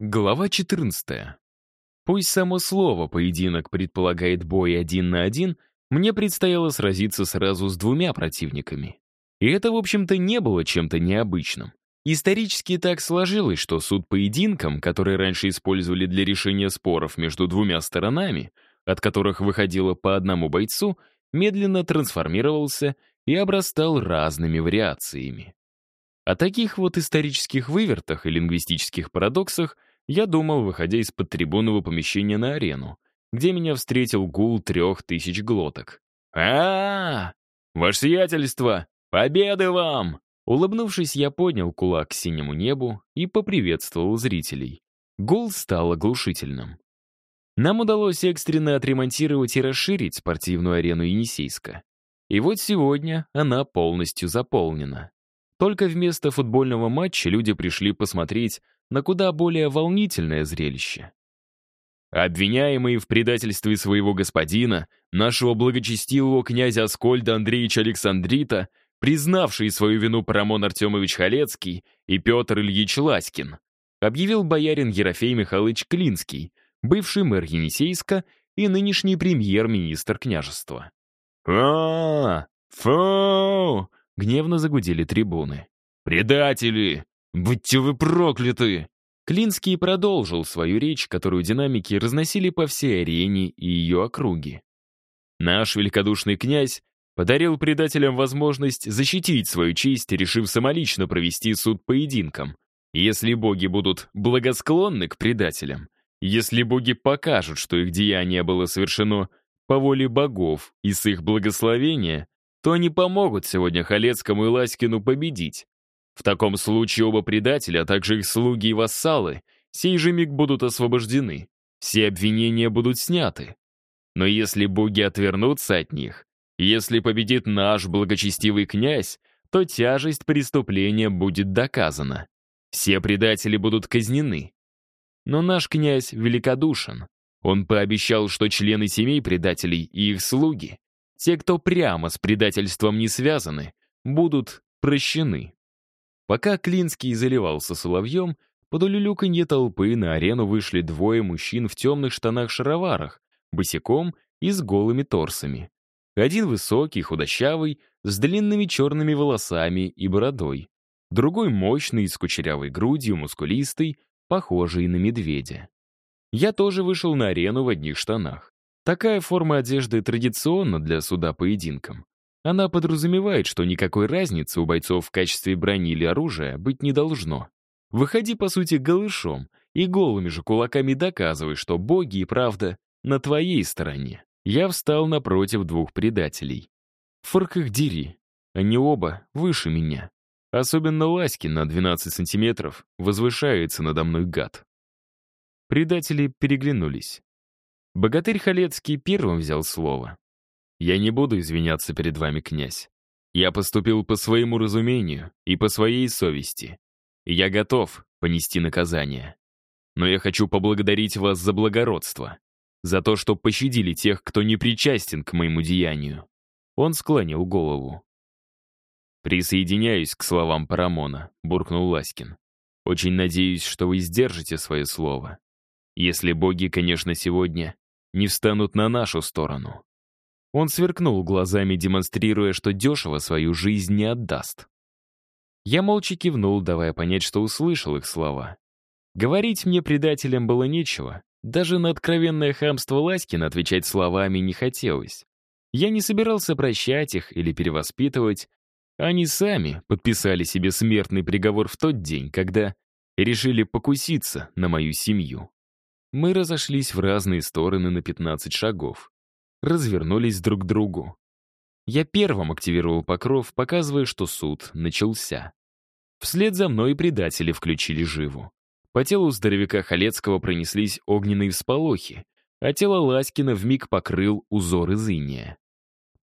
Глава 14. Пусть само слово «поединок» предполагает бой один на один, мне предстояло сразиться сразу с двумя противниками. И это, в общем-то, не было чем-то необычным. Исторически так сложилось, что суд поединком, который раньше использовали для решения споров между двумя сторонами, от которых выходило по одному бойцу, медленно трансформировался и обрастал разными вариациями. О таких вот исторических вывертах и лингвистических парадоксах я думал, выходя из-под трибунного помещения на арену, где меня встретил гул трех тысяч глоток. а, -а, -а Ваше сиятельство! Победы вам!» Улыбнувшись, я поднял кулак к синему небу и поприветствовал зрителей. Гул стал оглушительным. Нам удалось экстренно отремонтировать и расширить спортивную арену Енисейска. И вот сегодня она полностью заполнена. Только вместо футбольного матча люди пришли посмотреть на куда более волнительное зрелище. Обвиняемый в предательстве своего господина, нашего благочестивого князя Аскольда Андреевича Александрита, признавший свою вину Парамон Артемович Халецкий и Петр Ильич Ласькин, объявил боярин Ерофей Михайлович Клинский, бывший мэр Енисейска и нынешний премьер-министр княжества. а Фу!» — гневно загудели трибуны. «Предатели! «Будьте вы прокляты!» Клинский продолжил свою речь, которую динамики разносили по всей арене и ее округе. Наш великодушный князь подарил предателям возможность защитить свою честь, решив самолично провести суд поединком. Если боги будут благосклонны к предателям, если боги покажут, что их деяние было совершено по воле богов и с их благословения, то они помогут сегодня Халецкому и Ласькину победить, в таком случае оба предателя, а также их слуги и вассалы, сей же миг будут освобождены. Все обвинения будут сняты. Но если боги отвернутся от них, если победит наш благочестивый князь, то тяжесть преступления будет доказана. Все предатели будут казнены. Но наш князь великодушен. Он пообещал, что члены семей предателей и их слуги, те, кто прямо с предательством не связаны, будут прощены. Пока Клинский заливался соловьем, под улюлюканье толпы на арену вышли двое мужчин в темных штанах-шароварах, босиком и с голыми торсами. Один высокий, худощавый, с длинными черными волосами и бородой. Другой мощный, с кучерявой грудью, мускулистый, похожий на медведя. Я тоже вышел на арену в одних штанах. Такая форма одежды традиционна для суда поединком. Она подразумевает, что никакой разницы у бойцов в качестве брони или оружия быть не должно. Выходи, по сути, голышом, и голыми же кулаками доказывай, что боги и правда на твоей стороне. Я встал напротив двух предателей. Фырк их дери. Они оба выше меня. Особенно Ласькин на 12 сантиметров возвышается надо мной гад. Предатели переглянулись. Богатырь Халецкий первым взял слово. Я не буду извиняться перед вами, князь. Я поступил по своему разумению и по своей совести. Я готов понести наказание. Но я хочу поблагодарить вас за благородство, за то, что пощадили тех, кто не причастен к моему деянию. Он склонил голову. «Присоединяюсь к словам Парамона», — буркнул Ласкин. «Очень надеюсь, что вы сдержите свое слово. Если боги, конечно, сегодня не встанут на нашу сторону». Он сверкнул глазами, демонстрируя, что дешево свою жизнь не отдаст. Я молча кивнул, давая понять, что услышал их слова. Говорить мне предателям было нечего. Даже на откровенное хамство Ласькина отвечать словами не хотелось. Я не собирался прощать их или перевоспитывать. Они сами подписали себе смертный приговор в тот день, когда решили покуситься на мою семью. Мы разошлись в разные стороны на 15 шагов развернулись друг к другу. Я первым активировал покров, показывая, что суд начался. Вслед за мной предатели включили живу. По телу здоровяка Халецкого пронеслись огненные всполохи, а тело Ласькина вмиг покрыл узор из иния.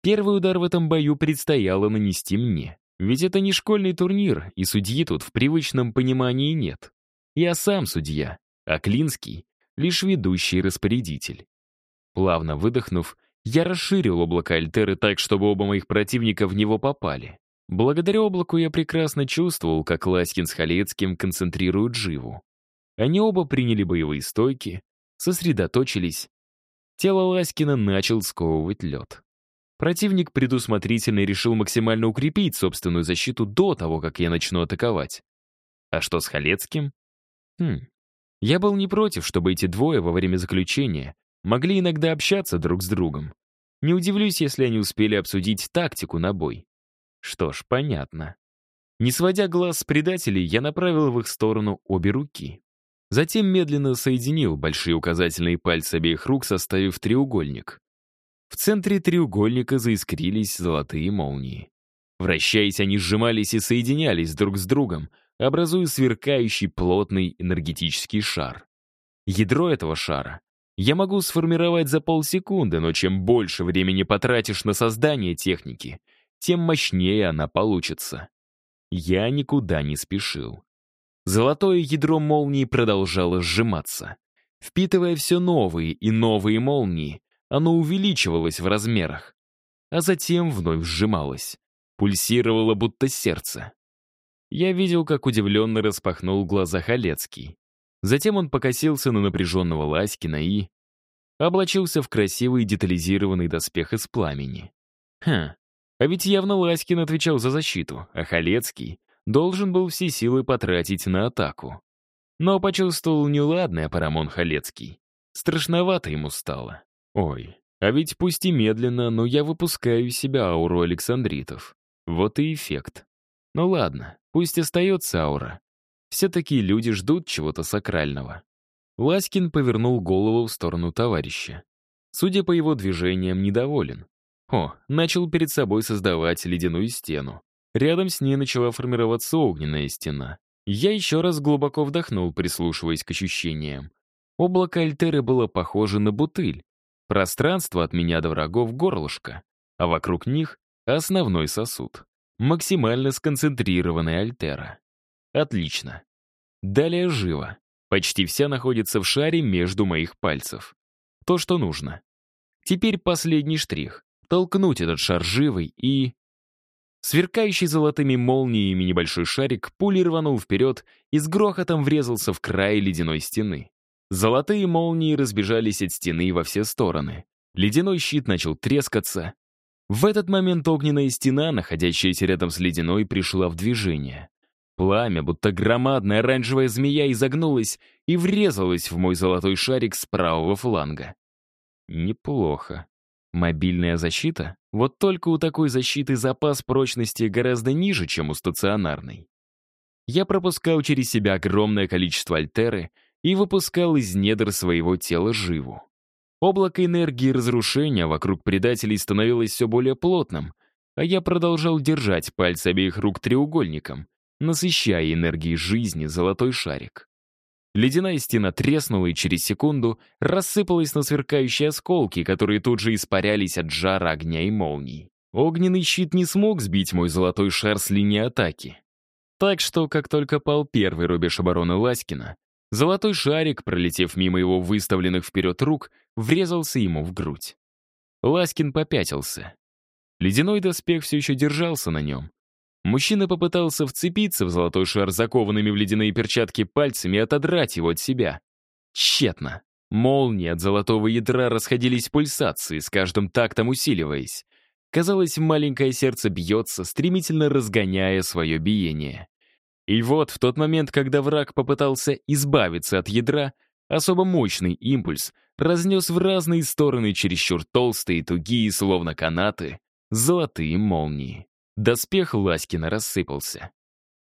Первый удар в этом бою предстояло нанести мне. Ведь это не школьный турнир, и судьи тут в привычном понимании нет. Я сам судья, а Клинский — лишь ведущий распорядитель. Плавно выдохнув, я расширил облако Альтеры так, чтобы оба моих противника в него попали. Благодаря облаку я прекрасно чувствовал, как Ласькин с Халецким концентрируют живу. Они оба приняли боевые стойки, сосредоточились. Тело Ласкина начал сковывать лед. Противник предусмотрительно решил максимально укрепить собственную защиту до того, как я начну атаковать. А что с Халецким? Хм. Я был не против, чтобы эти двое во время заключения могли иногда общаться друг с другом. Не удивлюсь, если они успели обсудить тактику на бой. Что ж, понятно. Не сводя глаз с предателей, я направил в их сторону обе руки. Затем медленно соединил большие указательные пальцы обеих рук, составив треугольник. В центре треугольника заискрились золотые молнии. Вращаясь, они сжимались и соединялись друг с другом, образуя сверкающий плотный энергетический шар. Ядро этого шара я могу сформировать за полсекунды, но чем больше времени потратишь на создание техники, тем мощнее она получится. Я никуда не спешил. Золотое ядро молнии продолжало сжиматься. Впитывая все новые и новые молнии, оно увеличивалось в размерах, а затем вновь сжималось, пульсировало будто сердце. Я видел, как удивленно распахнул глаза Халецкий. Затем он покосился на напряженного Ласькина и... облачился в красивый детализированный доспех из пламени. Хм, а ведь явно Ласькин отвечал за защиту, а Халецкий должен был все силы потратить на атаку. Но почувствовал неладное Парамон Халецкий. Страшновато ему стало. Ой, а ведь пусть и медленно, но я выпускаю из себя ауру Александритов. Вот и эффект. Ну ладно, пусть остается аура. Все-таки люди ждут чего-то сакрального. Ласкин повернул голову в сторону товарища. Судя по его движениям, недоволен. О, начал перед собой создавать ледяную стену. Рядом с ней начала формироваться огненная стена. Я еще раз глубоко вдохнул, прислушиваясь к ощущениям. Облако Альтеры было похоже на бутыль, Пространство от меня до врагов — горлышко, а вокруг них — основной сосуд. Максимально сконцентрированная альтера. Отлично. Далее живо. Почти вся находится в шаре между моих пальцев. То, что нужно. Теперь последний штрих. Толкнуть этот шар живой и... Сверкающий золотыми молниями небольшой шарик пулей рванул вперед и с грохотом врезался в край ледяной стены. Золотые молнии разбежались от стены во все стороны. Ледяной щит начал трескаться. В этот момент огненная стена, находящаяся рядом с ледяной, пришла в движение. Пламя, будто громадная оранжевая змея, изогнулась и врезалась в мой золотой шарик с правого фланга. Неплохо. Мобильная защита? Вот только у такой защиты запас прочности гораздо ниже, чем у стационарной. Я пропускал через себя огромное количество альтеры — и выпускал из недр своего тела живу. Облако энергии разрушения вокруг предателей становилось все более плотным, а я продолжал держать пальцы обеих рук треугольником, насыщая энергией жизни золотой шарик. Ледяная стена треснула и через секунду рассыпалась на сверкающие осколки, которые тут же испарялись от жара огня и молний. Огненный щит не смог сбить мой золотой шар с линии атаки. Так что, как только пал первый рубеж обороны Ласкина, Золотой шарик, пролетев мимо его выставленных вперед рук, врезался ему в грудь. Ласкин попятился. Ледяной доспех все еще держался на нем. Мужчина попытался вцепиться в золотой шар закованными в ледяные перчатки пальцами и отодрать его от себя. Тщетно. Молнии от золотого ядра расходились пульсации, с каждым тактом усиливаясь. Казалось, маленькое сердце бьется, стремительно разгоняя свое биение. И вот в тот момент, когда враг попытался избавиться от ядра, особо мощный импульс разнес в разные стороны чересчур толстые, тугие, словно канаты, золотые молнии. Доспех Ласкина рассыпался.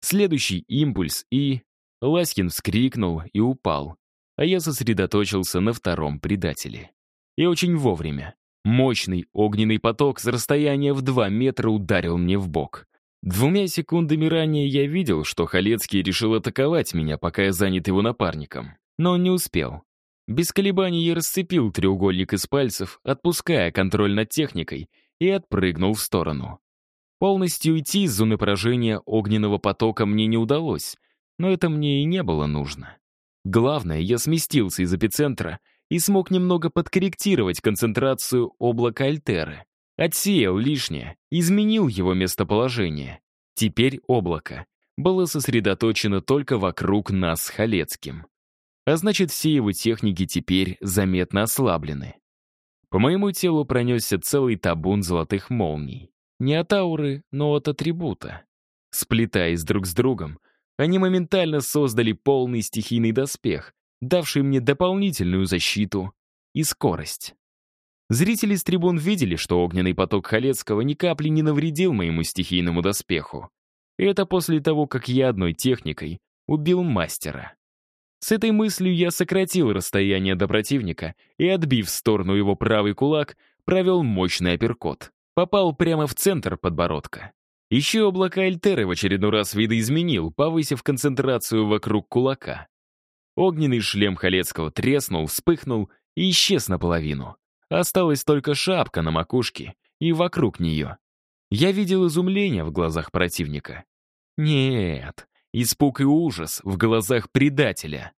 Следующий импульс и... Ласкин вскрикнул и упал, а я сосредоточился на втором предателе. И очень вовремя. Мощный огненный поток с расстояния в два метра ударил мне в бок. Двумя секундами ранее я видел, что Халецкий решил атаковать меня, пока я занят его напарником. Но он не успел. Без колебаний я расцепил треугольник из пальцев, отпуская контроль над техникой, и отпрыгнул в сторону. Полностью уйти из зоны поражения огненного потока мне не удалось, но это мне и не было нужно. Главное, я сместился из эпицентра и смог немного подкорректировать концентрацию облака Альтеры. Отсеял лишнее, изменил его местоположение. Теперь облако было сосредоточено только вокруг нас с Халецким. а значит, все его техники теперь заметно ослаблены. По моему телу пронесся целый табун золотых молний. Не от ауры, но от атрибута. Сплетаясь друг с другом, они моментально создали полный стихийный доспех, давший мне дополнительную защиту и скорость. Зрители с трибун видели, что огненный поток Халецкого ни капли не навредил моему стихийному доспеху. Это после того, как я одной техникой убил мастера. С этой мыслью я сократил расстояние до противника и, отбив в сторону его правый кулак, провел мощный апперкот. Попал прямо в центр подбородка. Еще облака Альтеры в очередной раз видоизменил, повысив концентрацию вокруг кулака. Огненный шлем Халецкого треснул, вспыхнул и исчез наполовину. Осталась только шапка на макушке и вокруг нее. Я видел изумление в глазах противника. Нет, испуг и ужас в глазах предателя.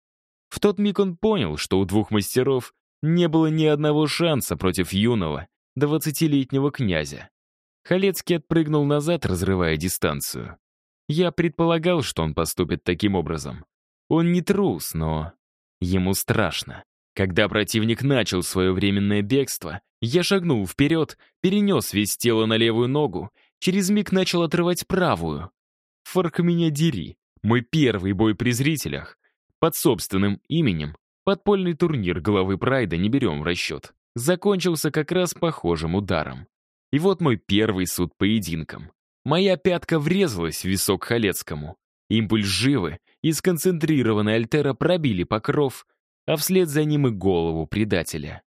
В тот миг он понял, что у двух мастеров не было ни одного шанса против юного, двадцатилетнего князя. Халецкий отпрыгнул назад, разрывая дистанцию. Я предполагал, что он поступит таким образом. Он не трус, но ему страшно. Когда противник начал свое временное бегство, я шагнул вперед, перенес весь тело на левую ногу, через миг начал отрывать правую. Фарк меня дери. Мой первый бой при зрителях. Под собственным именем. Подпольный турнир главы Прайда не берем в расчет. Закончился как раз похожим ударом. И вот мой первый суд поединком. Моя пятка врезалась в висок Халецкому. Импульс живы и сконцентрированный Альтера пробили покров, а вслед за ним и голову предателя.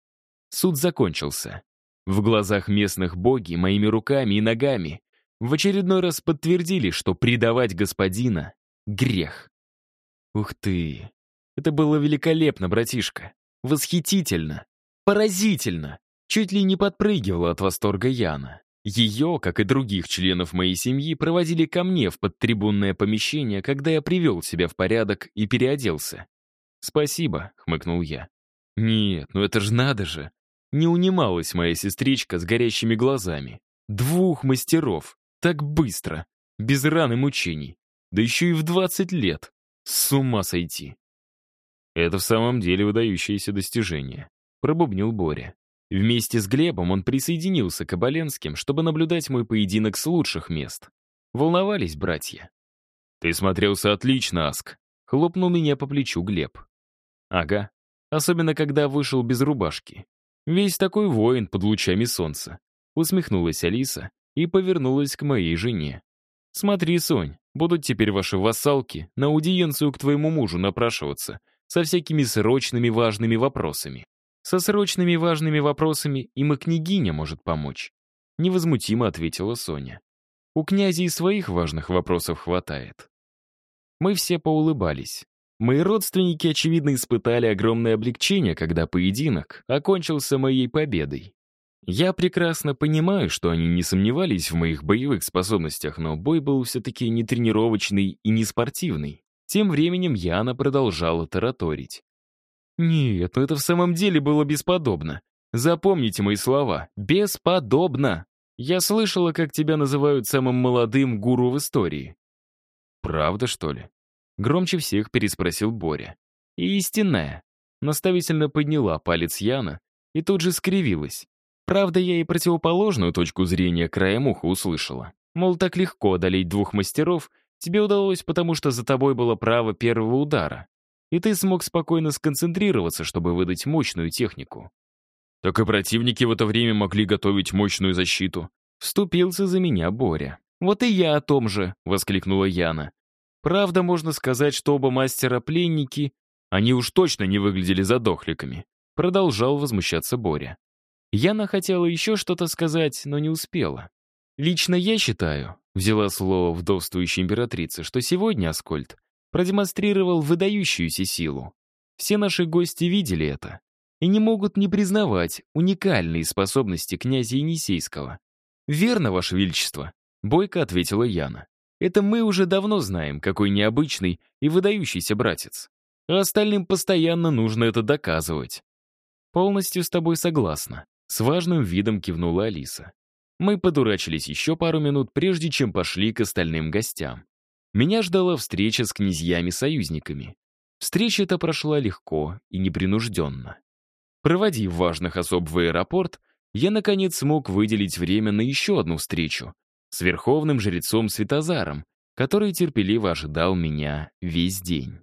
Суд закончился. В глазах местных боги моими руками и ногами в очередной раз подтвердили, что предавать господина — грех. Ух ты! Это было великолепно, братишка. Восхитительно. Поразительно. Чуть ли не подпрыгивала от восторга Яна. Ее, как и других членов моей семьи, проводили ко мне в подтрибунное помещение, когда я привел себя в порядок и переоделся. «Спасибо», — хмыкнул я. «Нет, ну это ж надо же!» Не унималась моя сестричка с горящими глазами. Двух мастеров. Так быстро. Без ран и мучений. Да еще и в 20 лет. С ума сойти. Это в самом деле выдающееся достижение. Пробубнил Боря. Вместе с Глебом он присоединился к Оболенским, чтобы наблюдать мой поединок с лучших мест. Волновались братья. «Ты смотрелся отлично, Аск», — хлопнул меня по плечу Глеб. «Ага, особенно когда вышел без рубашки. Весь такой воин под лучами солнца», — усмехнулась Алиса и повернулась к моей жене. «Смотри, Сонь, будут теперь ваши вассалки на аудиенцию к твоему мужу напрашиваться со всякими срочными важными вопросами. Со срочными важными вопросами им и княгиня может помочь. Невозмутимо ответила Соня. У князя и своих важных вопросов хватает. Мы все поулыбались. Мои родственники, очевидно, испытали огромное облегчение, когда поединок окончился моей победой. Я прекрасно понимаю, что они не сомневались в моих боевых способностях, но бой был все-таки не тренировочный и не спортивный. Тем временем Яна продолжала тараторить. Нет, это в самом деле было бесподобно. Запомните мои слова. Бесподобно. Я слышала, как тебя называют самым молодым гуру в истории. Правда, что ли? Громче всех переспросил Боря. Истинная. Наставительно подняла палец Яна и тут же скривилась. Правда, я и противоположную точку зрения краем уха услышала. Мол, так легко одолеть двух мастеров тебе удалось, потому что за тобой было право первого удара и ты смог спокойно сконцентрироваться, чтобы выдать мощную технику. Так и противники в это время могли готовить мощную защиту. Вступился за меня Боря. «Вот и я о том же», — воскликнула Яна. «Правда, можно сказать, что оба мастера пленники, они уж точно не выглядели задохликами», — продолжал возмущаться Боря. Яна хотела еще что-то сказать, но не успела. «Лично я считаю», — взяла слово вдовствующая императрица, «что сегодня, Аскольд, продемонстрировал выдающуюся силу. Все наши гости видели это и не могут не признавать уникальные способности князя Енисейского. «Верно, Ваше Величество», — бойко ответила Яна. «Это мы уже давно знаем, какой необычный и выдающийся братец. А остальным постоянно нужно это доказывать». «Полностью с тобой согласна», — с важным видом кивнула Алиса. Мы подурачились еще пару минут, прежде чем пошли к остальным гостям. Меня ждала встреча с князьями-союзниками. Встреча эта прошла легко и непринужденно. Проводив важных особ в аэропорт, я, наконец, смог выделить время на еще одну встречу с верховным жрецом Светозаром, который терпеливо ожидал меня весь день.